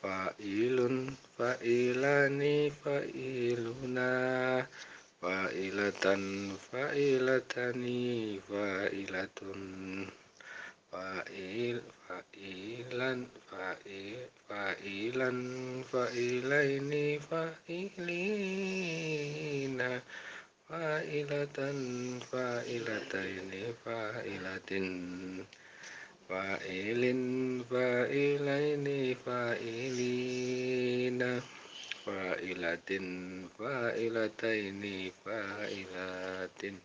fa'ilun fa'ilani fa'iluna fa'ilatan fa'ilatani fa'ilatun fa'il fa'ilan fa'il fa'ilan fa'ilaini fa'ilina fa'ilatan fa'ilataini fa'ilatin fa'ilin fa'ilaini fa'ilina fa'ilatin fa'ilataini fa'ilatin